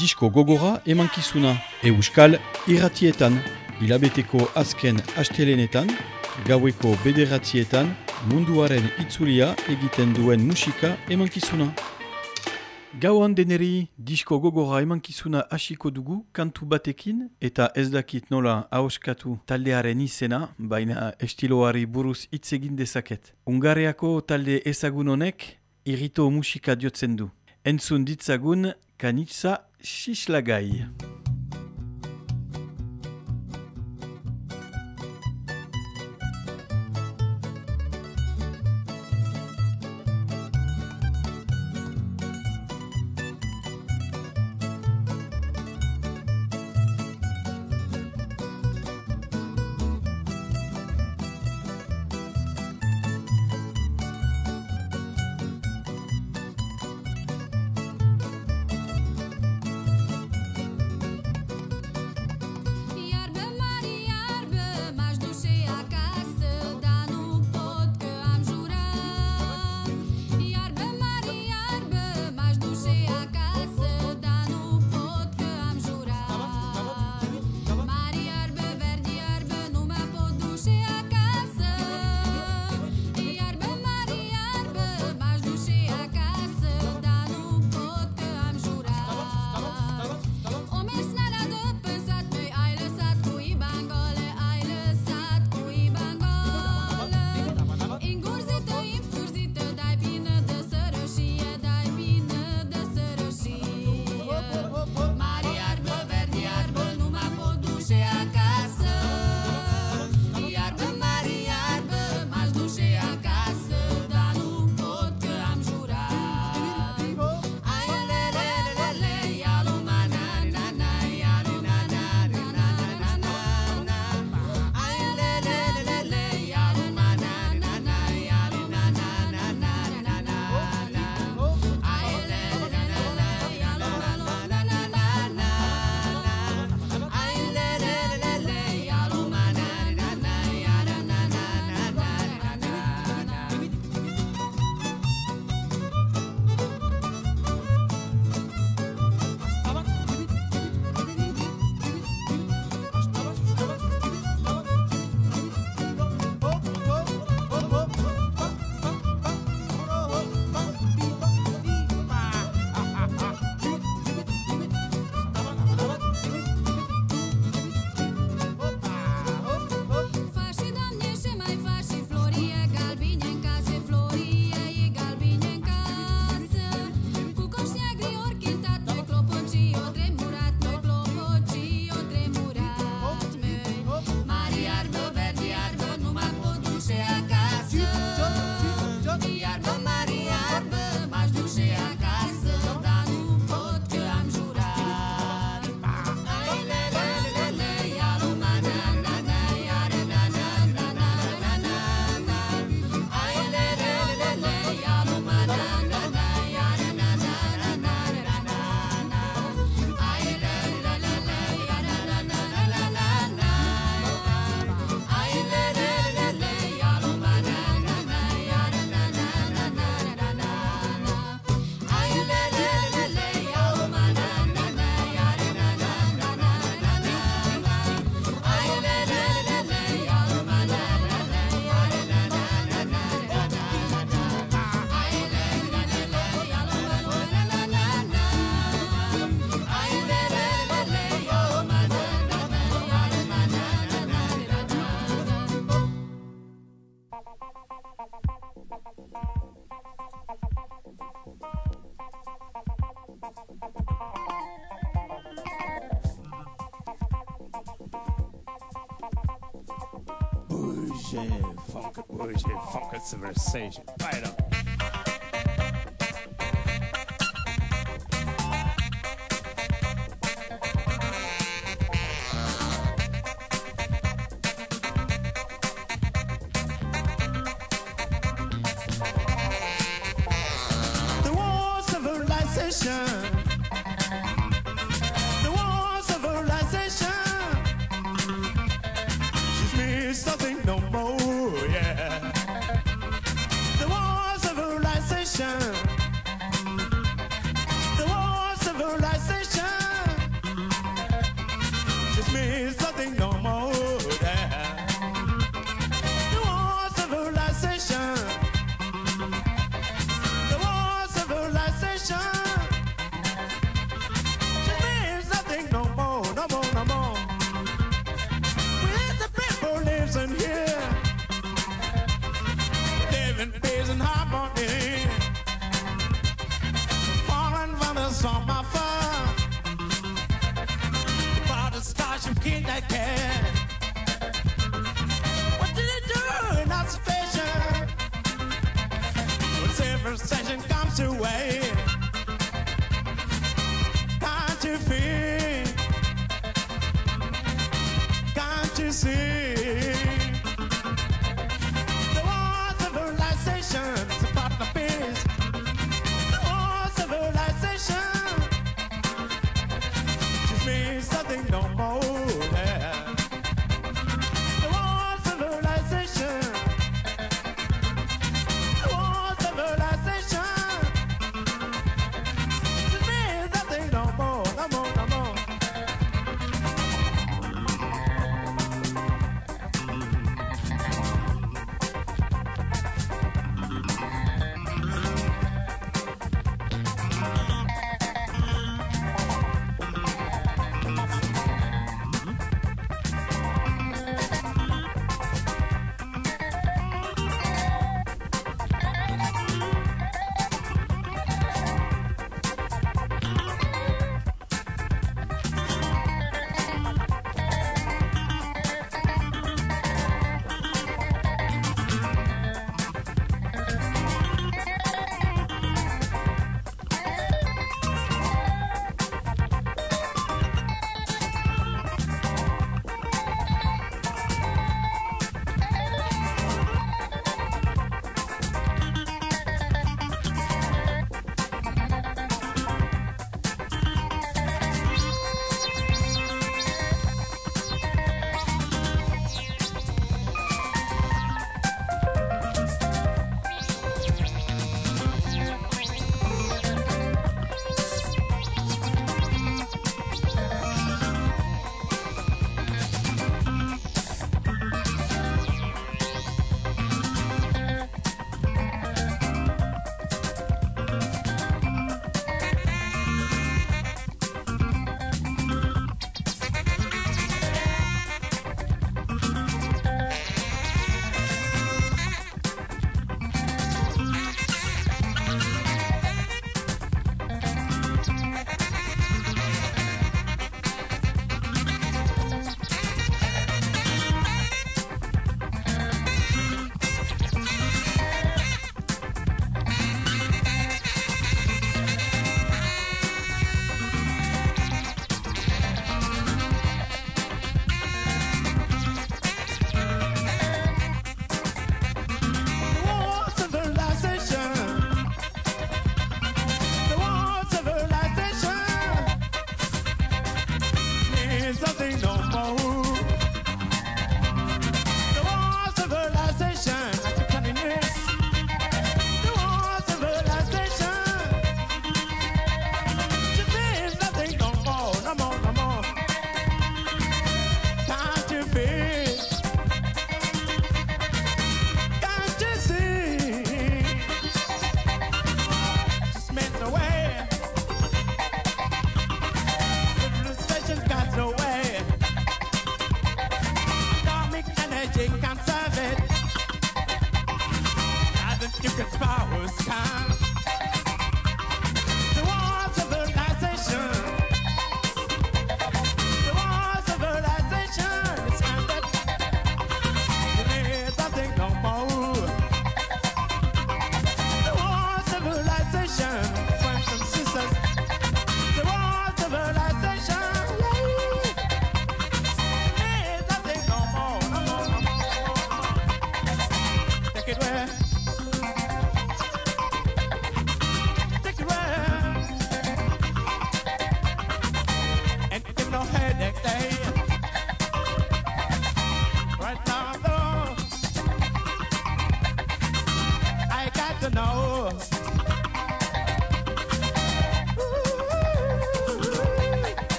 disko gogora emankizuna euskal irratietan, hilabeteko azken astelenetan, gaueko bederatzietan, munduaren itzulia egiten duen musika emankizuna. Gauan deneri disko gogora emankizuna hasiko dugu kantu batekin eta ez dakit nola hauskatu taldearen izena, baina estiloari buruz hitz egin dezaket. Ungareako talde ezagun honek irrito musika diotzen du. Entzun ditzagun Kanitsa Shishlagai. conversation, funky worship, funky civilization. Right up.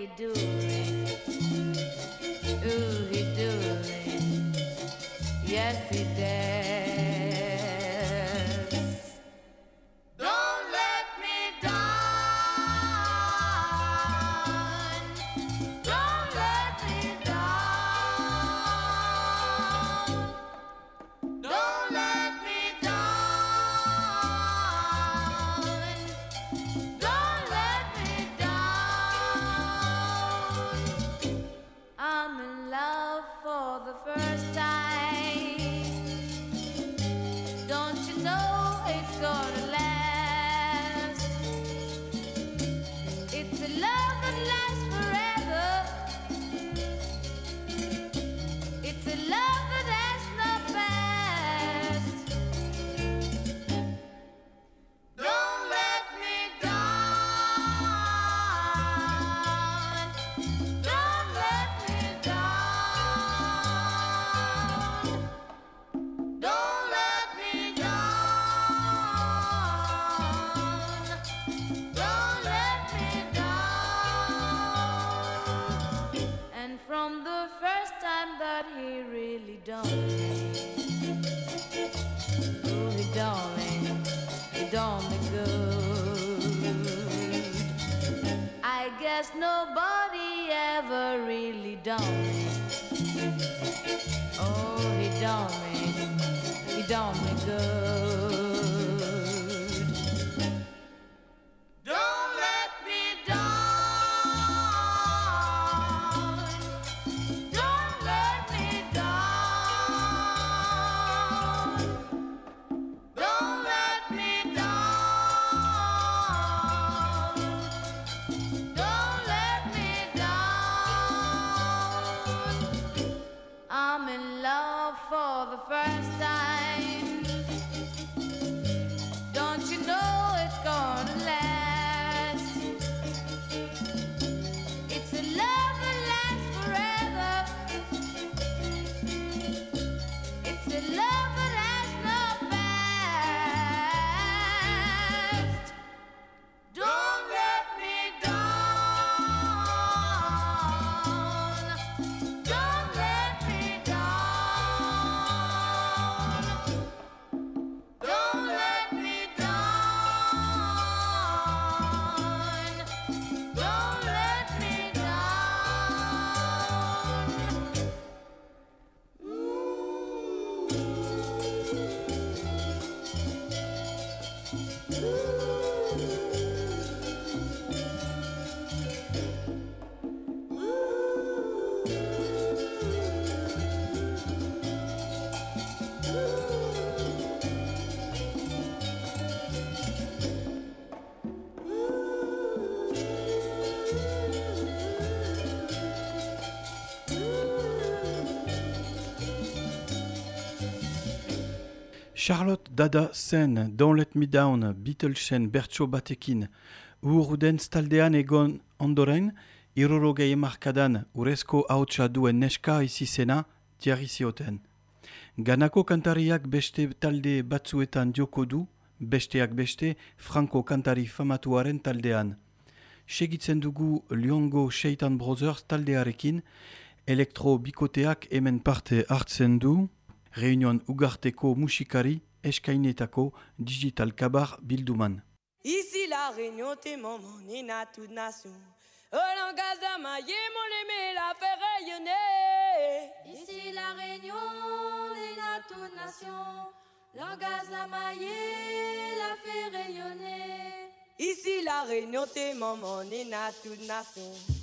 You do he done me, he good. I guess nobody ever really done me. Oh, he done me, he done me good. Dada Sen, Don't Let Me Down, Beatlesen Bertso batekin, uruden staldean egon ondoren, irurogei emarkadan urezko hautsa duen neska izizena tiarri zioten. Ganako kantariak beste talde batzuetan joko du, besteak beste Franco kantari famatuaren taldean. Segitzen dugu Liongo Shaitan Brothers taldearekin, elektro bikoteak hemen parte hartzen du, Reunion ugarteko musikari eskainetako digital kabar bilduman. Ici la réunion, t'es mon monina toute nation. Au langage d'Amaillé, mon aimé la fait rayonner. Ici la réunion des toute nation, langage la maillée la fait rayonner. Ici la réunion, t'es mon monina toute nation.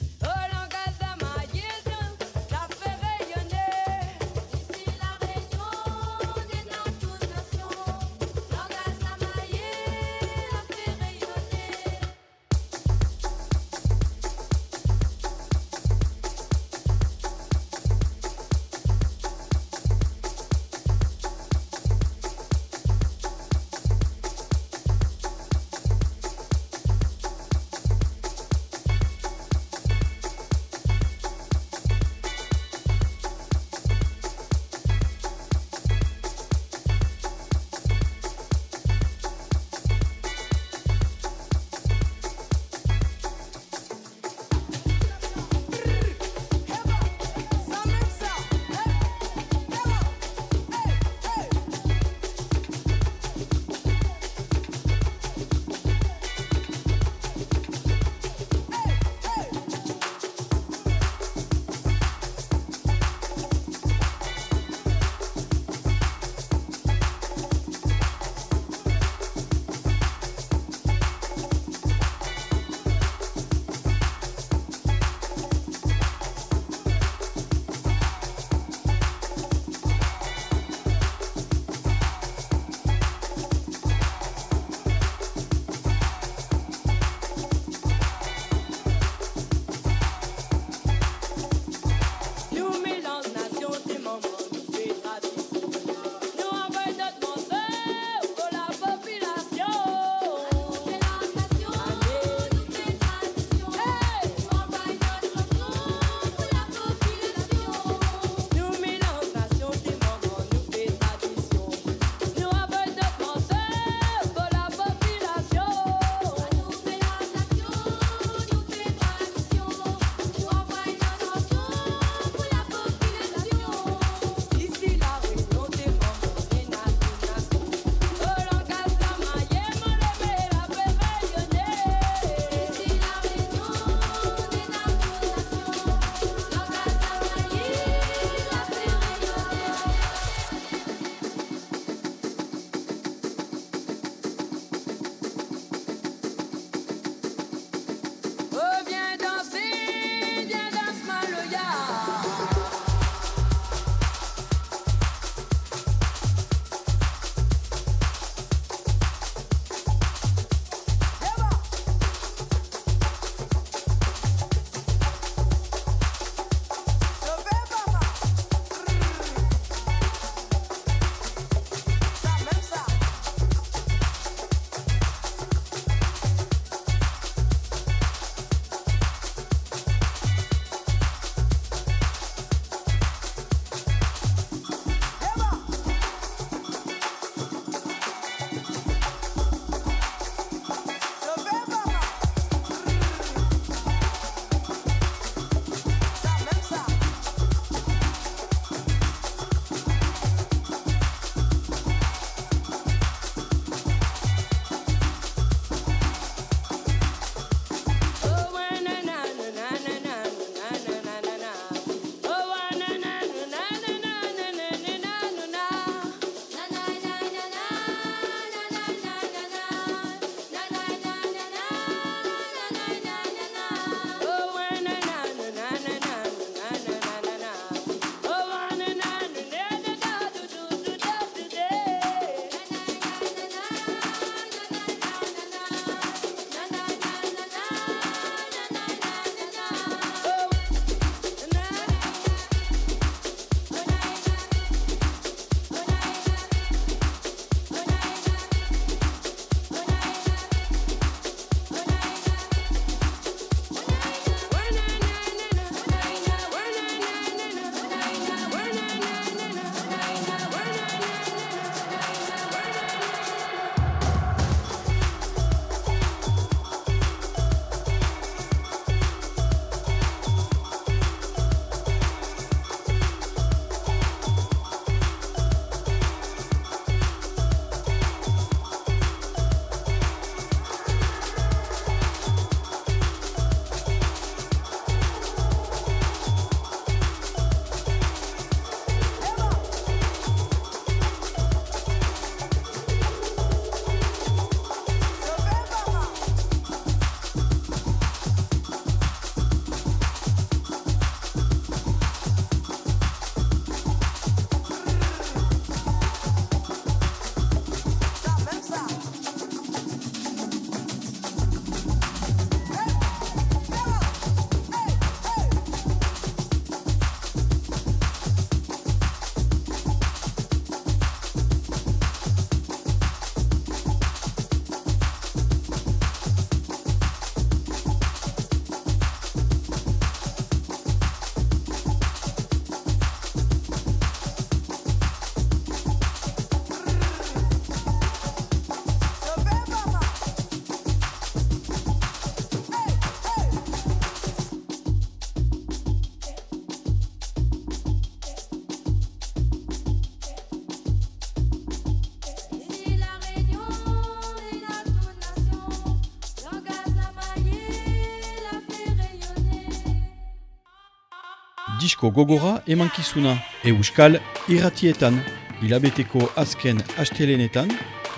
Disko gogora emankizuna euskal irratietan, hilabeteko azken astelenetan,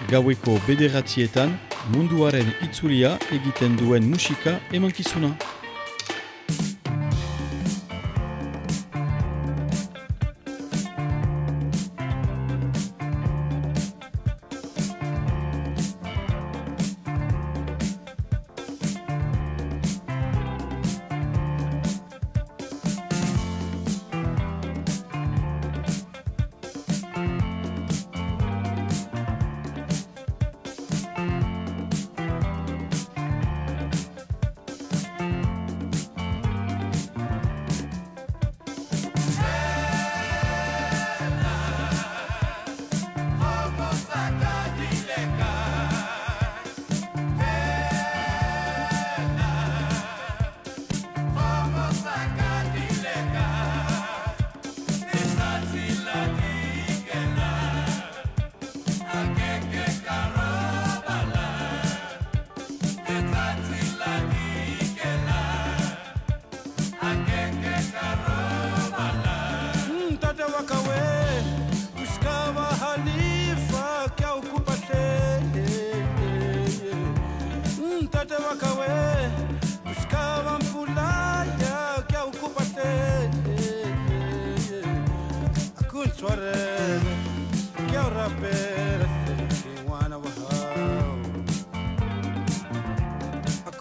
gaueko bederatzietan, munduaren itzulia egiten duen musika emankizuna.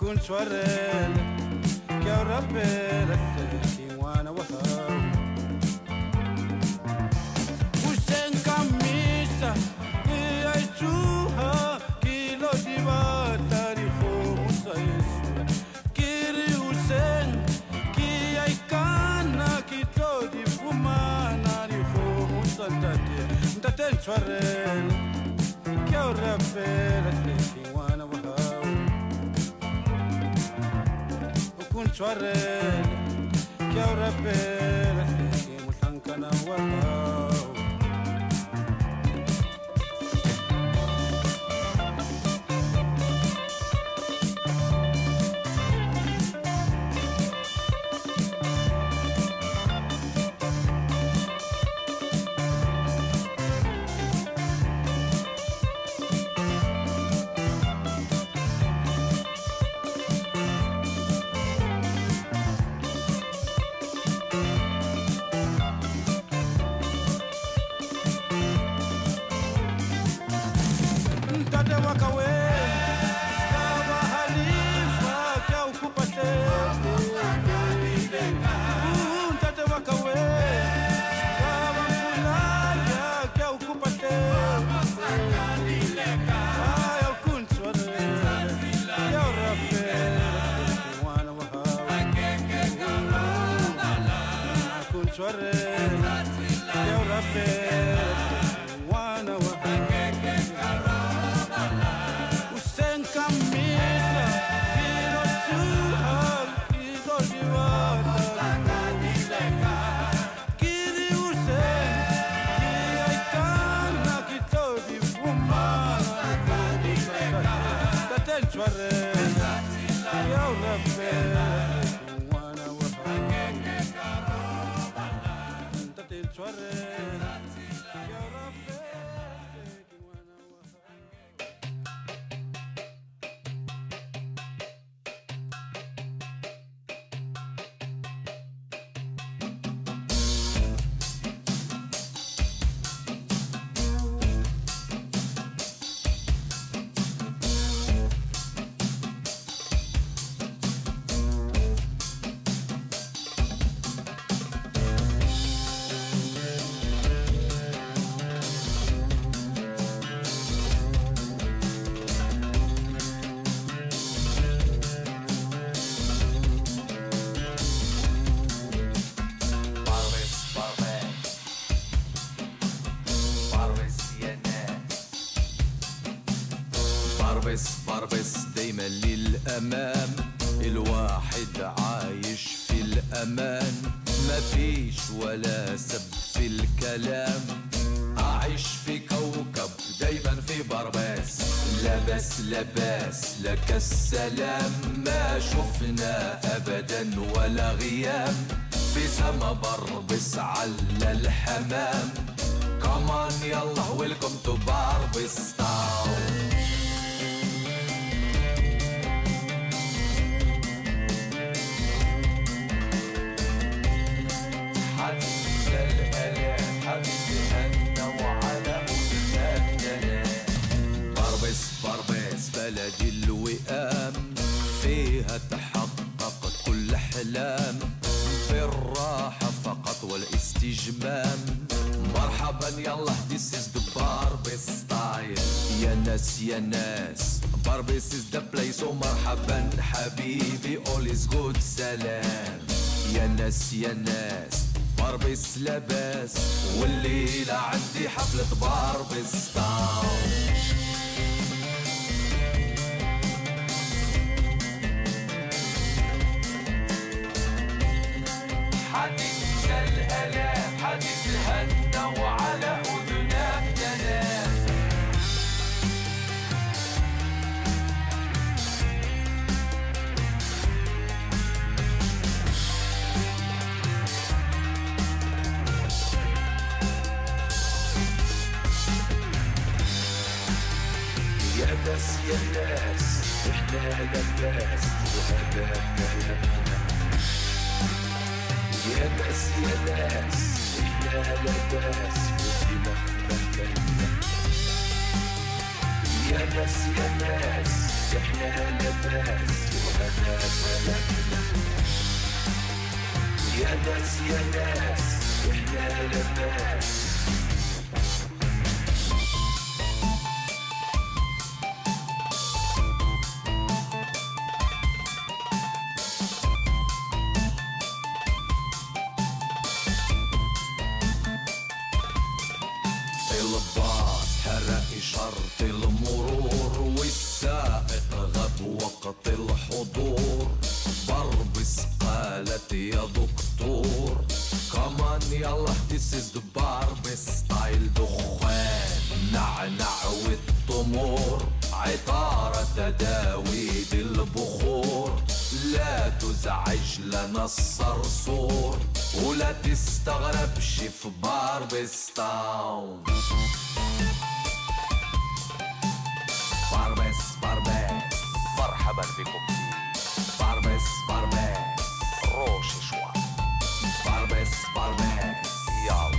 كون سوارل يا ربي لثكي وانا وثر وسن كميسة يا يتوها كيلو ديبا تاريخو مسايسو كيري وسن كي يكانا كي تلو ديبو ما ناريخو مسايسو تاتي تاتي سوارل يا ربي لثكي picioarele Chiar repede, e mult încă n-am Hello, welcome to Barbistown. حد الهلا حد هنا وعلى مدننا بربس بربس بلد الوئام. فيها تحقق كل احلام بالراحة فقط والاستجمام. مرحبا يلا. This is the Barbie style. يا ناس يا ناس. باربس is the place. ومرحبا حبيبي. All is good. سلام. يا ناس يا ناس. باربس لاباس. والليلة عندي حفلة باربس تاون ناس إحنا لباس وهذا كلامنا يا ناس يا ناس. إحنا لباس باربستاون باربس باربس مرحبا بكم. في باربس باربس روش شوي باربس باربس يلا.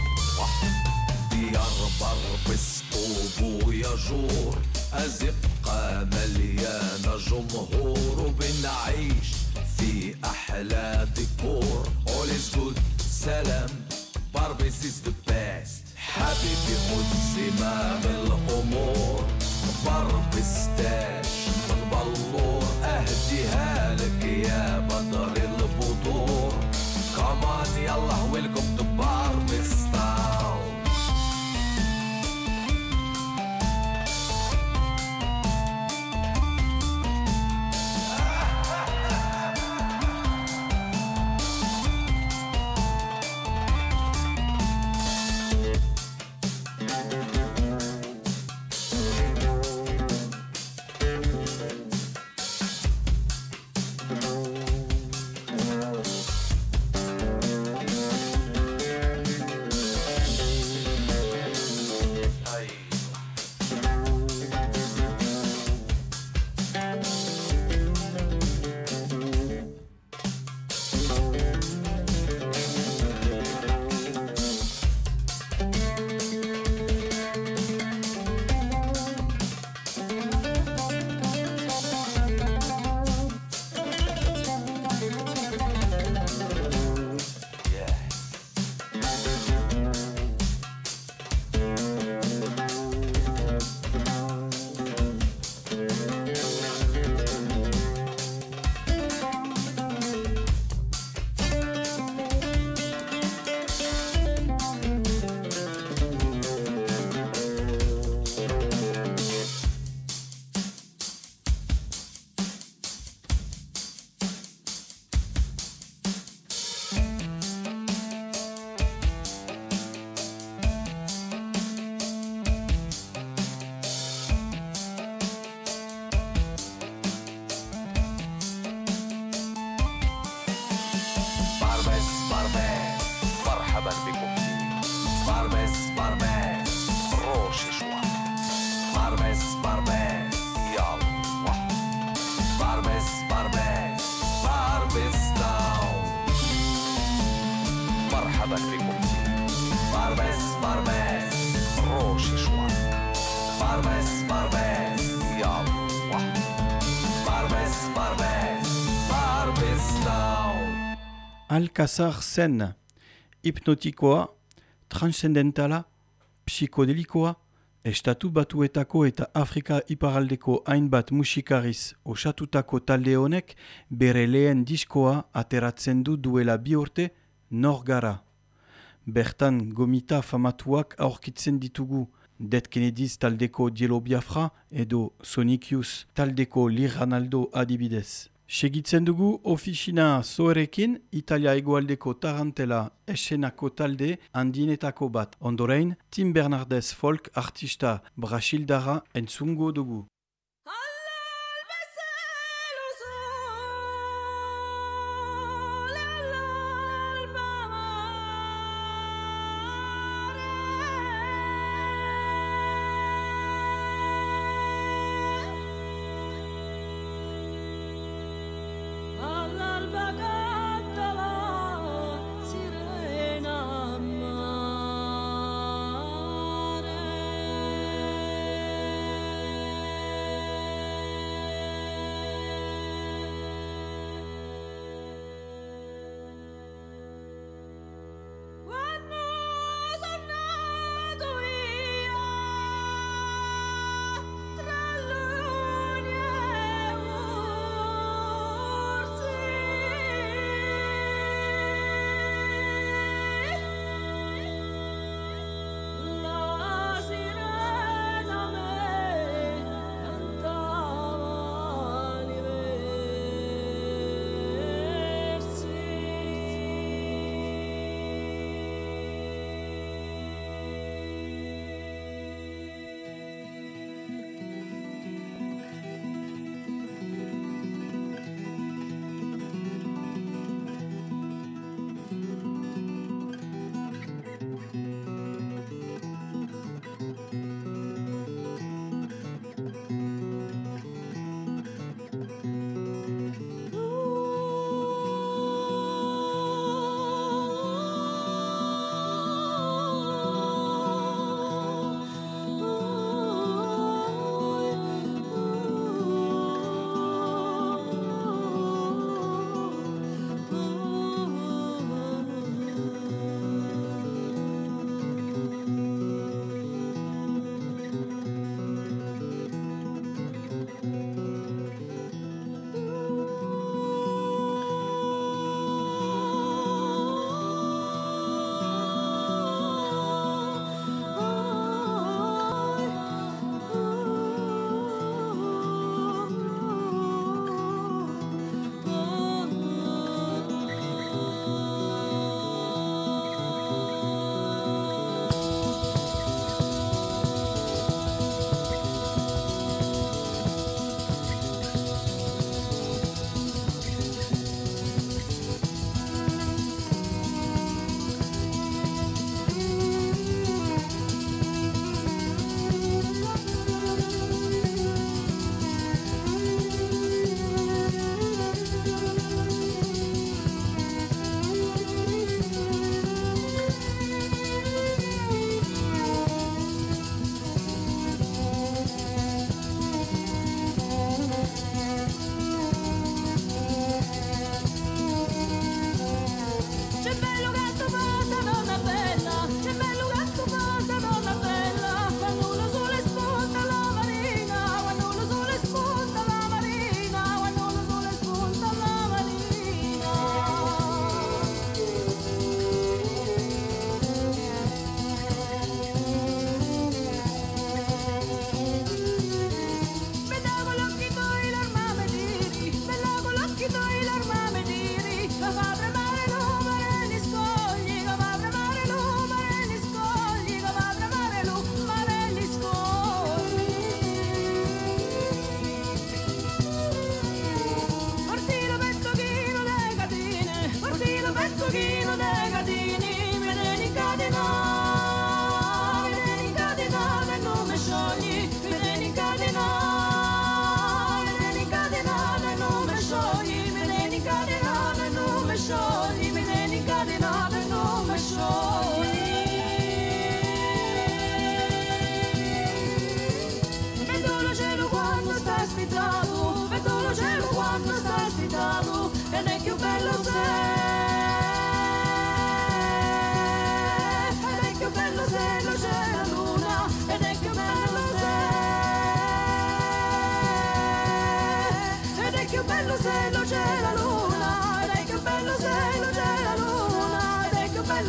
ديار بربس طوب يجور أزقة مليانة جمهور وبنعيش في أحلى ديكور. All is good. سلام. باربيس از ذا بيست حبيبي خد زمام الأمور باربي تاش بالنور اهديها لك يا بدر البطور كمان يلا ويلكم Alcazar zen, hipnotikoa, transcendentala, psikodelikoa, estatu batuetako eta Afrika iparaldeko hainbat musikariz osatutako talde honek bere lehen diskoa ateratzen du duela bi urte nor gara. Bertan gomita famatuak aurkitzen ditugu Dead Kennedys taldeko Dielo Biafra edo Sonic Youth taldeko Lir Ranaldo adibidez. Segitzen dugu ofisina zoerekin Italia egoaldeko tarantela esenako talde handinetako bat. Ondorein, Tim Bernardez folk artista Brasildara entzungo dugu.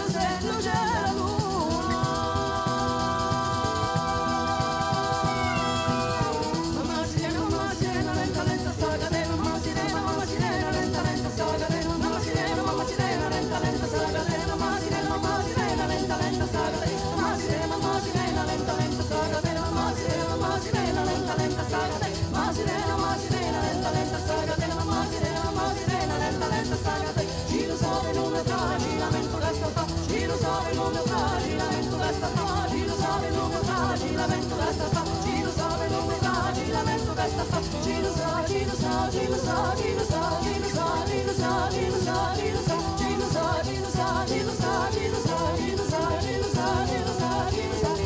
nous aide, nous. Dinosaur, dinosaur, dinosaur, dinosaur, dinosaur, dinosaur, dinosaur, dinosaur, dinosaur, dinosaur, dinosaur,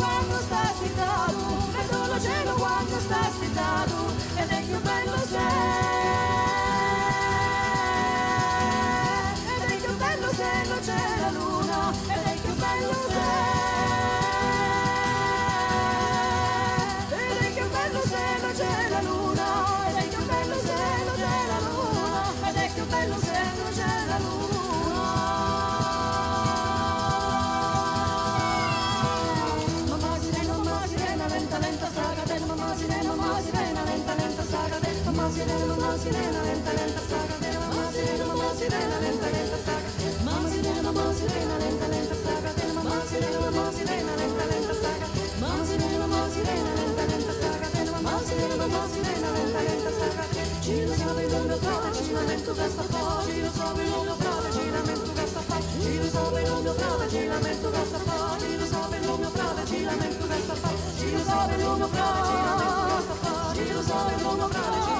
quando stai sentato, vedo la cielo quando stai sentato, ed è che bello sei. sirena, lenta, lenta, saca, de la mamá sirena, mamá sirena, lenta, lenta, saca. Mamá sirena, mamá sirena, lenta, lenta, saca, de la mamá sirena, mamá sirena, lenta, lenta, saca. Mamá sirena, mamá sirena, lenta, lenta, saca, de la mamá sirena, mamá sirena, lenta, lenta, saca. Gira sopra il lungo trova, giramento testa fuori, gira sopra il lungo trova, giramento testa fuori, gira sopra il lungo trova, giramento testa fuori, gira sopra il lungo trova, giramento testa fuori, gira sopra il lungo trova, giramento testa fuori, gira sopra il lungo trova,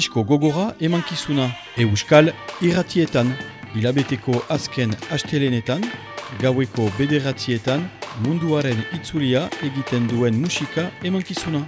Disko gogora emankizuna Euskal irratietan, hilabeteko azken astelenetan, gaueko bederatzietan, munduaren itzulia egiten duen musika emankizuna.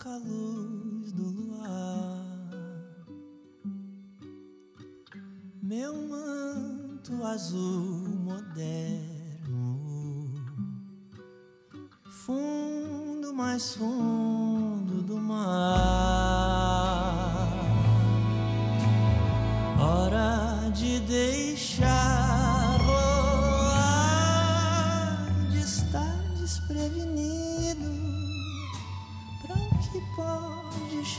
Cósmica luz do luar. Meu manto azul moderno, fundo mais fundo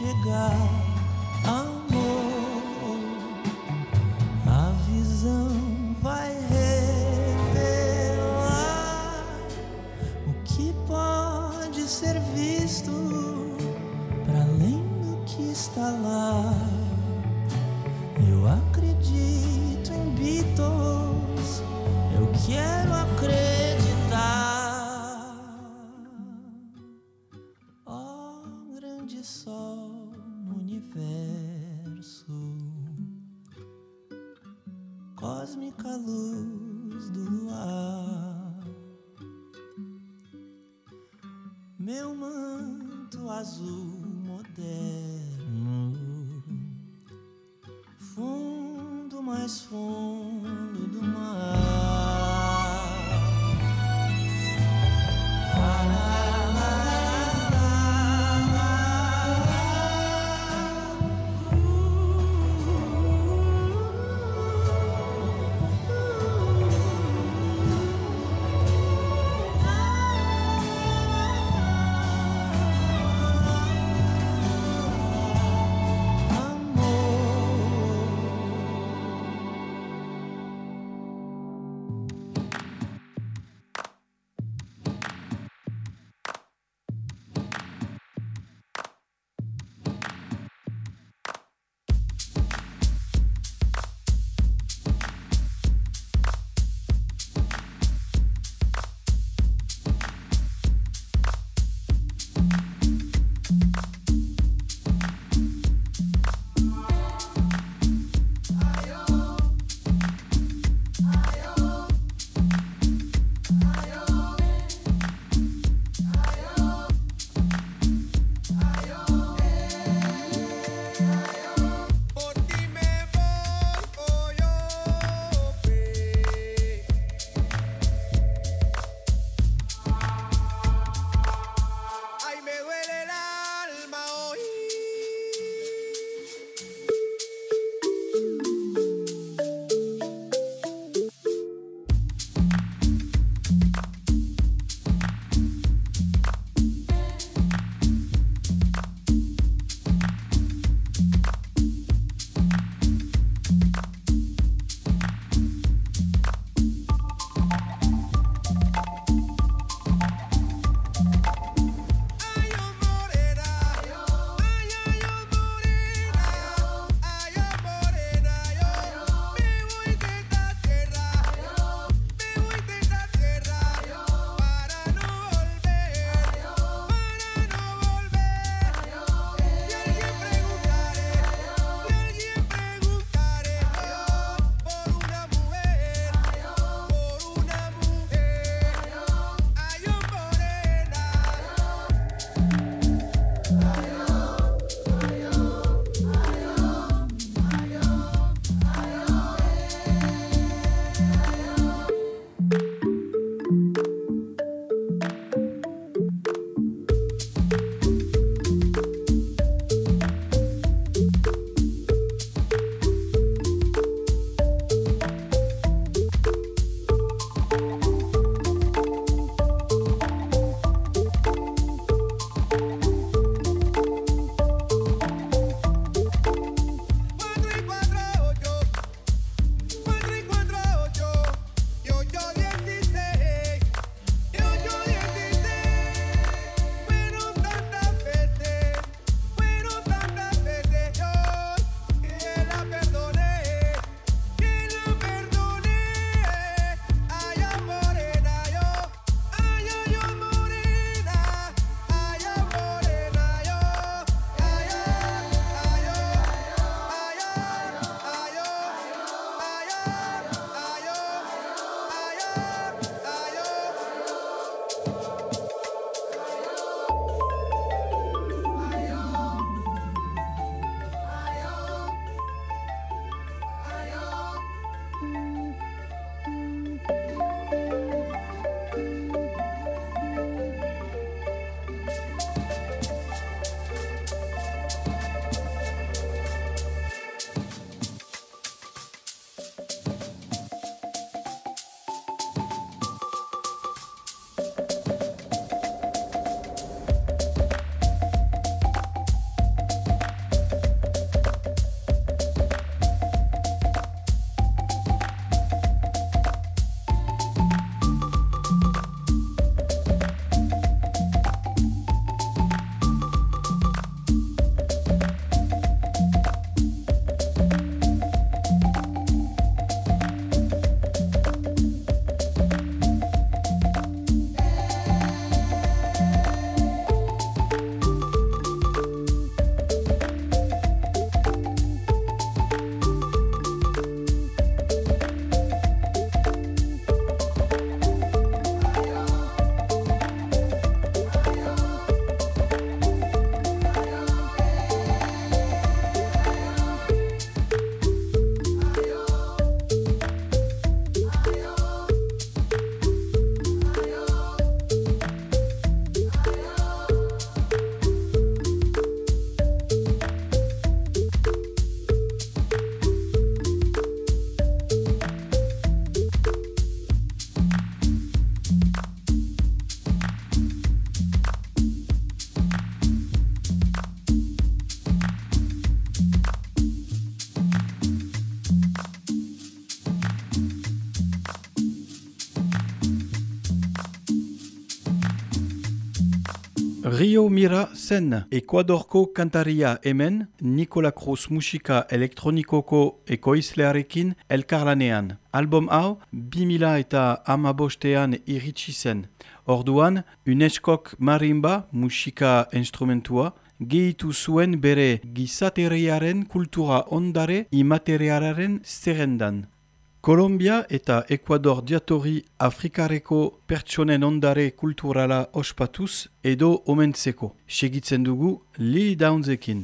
chegar, Rio Mira zen Ekuadorko kantaria hemen Nicola Cruz musika elektronikoko ekoizlearekin elkarlanean. Album hau, 2000 eta amabostean iritsi zen. Orduan, UNESCOk marimba musika instrumentua, gehitu zuen bere gizateriaren kultura ondare imateriararen zerrendan. Kolombia eta Ekuador diatori Afrikareko pertsonen ondare kulturala ospatuz edo omentzeko. Segitzen dugu Lee Downsekin.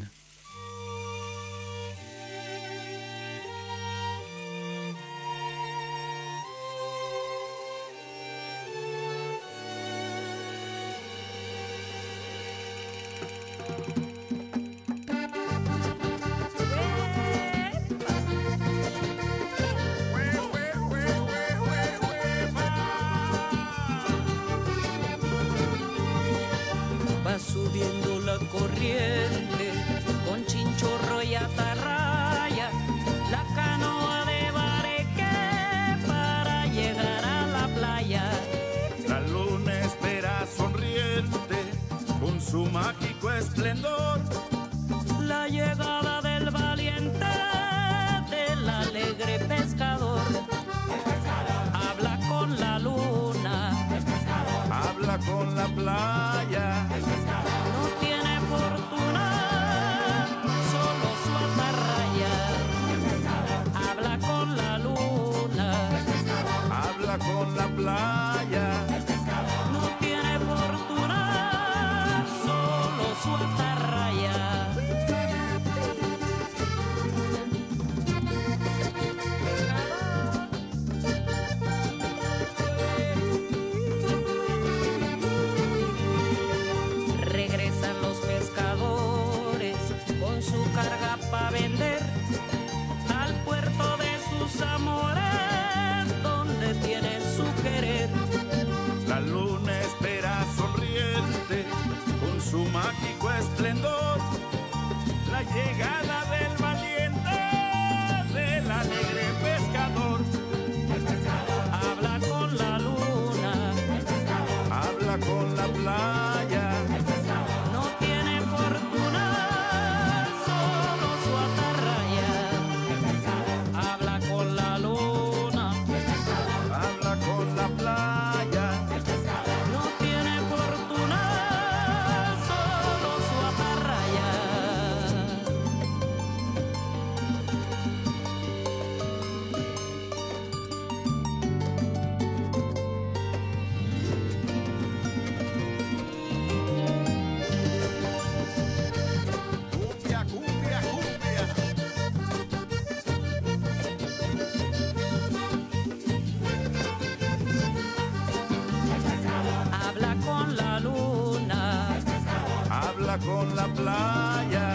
con la playa.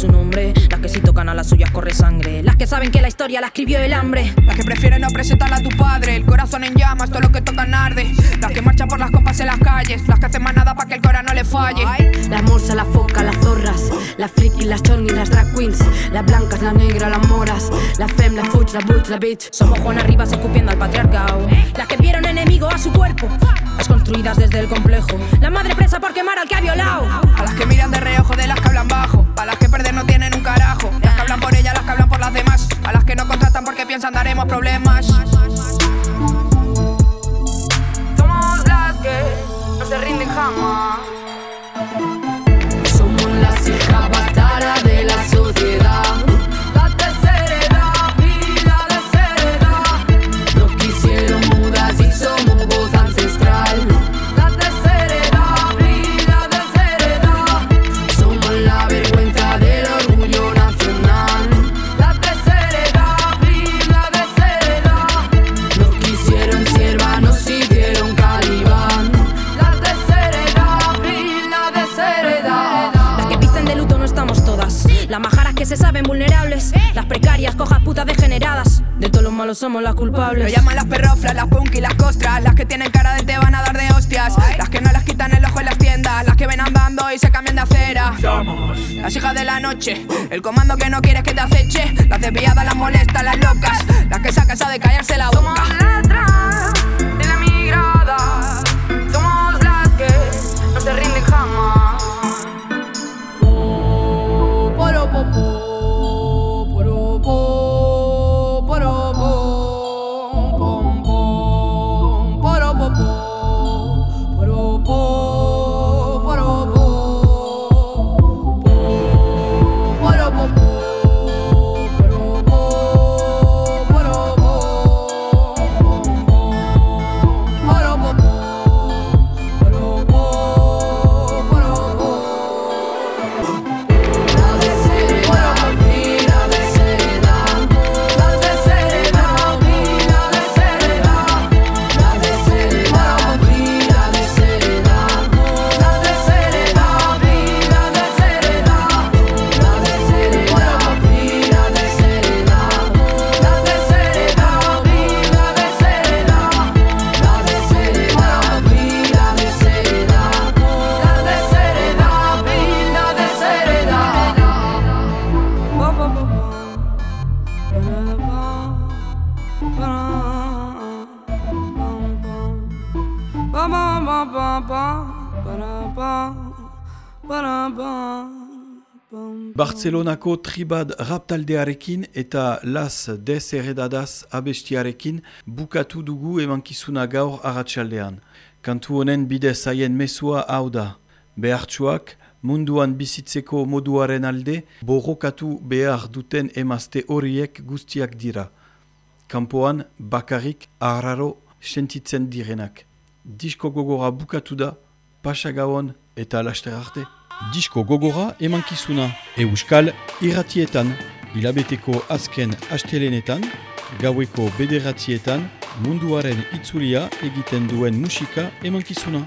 Su nombre, las que si tocan a las suyas corre sangre, las que saben que la historia la escribió el hambre. Las que prefieren no presentarla a tu padre, el corazón en llamas, todo lo que tocan arde. Las que marchan por las compas en las calles, las que hacen más nada para que el corazón no le falle. La morsa, la foca, las zorras, las frikis, las chongis, las drag queens, las blancas, las negras, las moras, la fem, la fuch, la butch, la bitch. Somos Juan Rivas escupiendo al patriarcado. Las que vieron enemigo a su cuerpo, las construidas desde el complejo. La madre presa por quemar al que ha violado. A las que miran de reojo de las que hablan bajo, a las que perder no tienen un carajo. Las que hablan por ellas, las que hablan por las demás, a las que no contratan porque piensan daremos problemas. Somos las que no se rinden jamás. Somos las hijas bastardas de la sociedad. Malos somos las Lo culpables. llaman las perroflas, las punk y las costras. Las que tienen cara de te van a dar de hostias. Las que no las quitan el ojo en las tiendas. Las que ven andando y se cambian de acera. Las hijas de la noche El comando que no quieres que te aceche. Las desviadas, las molestas, las locas. Las que sacan esa de callarse la boca Bartzelonako tribad raptaldearekin eta Las Des Heredadaz abestiarekin bukatu dugu emankizuna gaur arratsaldean. Kantu honen bidez haien mesua hau da. Behartsuak munduan bizitzeko moduaren alde borrokatu behar duten emazte horiek guztiak dira. Kanpoan bakarrik arraro sentitzen direnak. Disko gogora bukatu da, pasagauan eta laster arte. Disko gogora emankizuna euskal irratietan, hilabeteko azken astelenetan, gaueko bederatzietan, munduaren itzulia egiten duen musika emankizuna.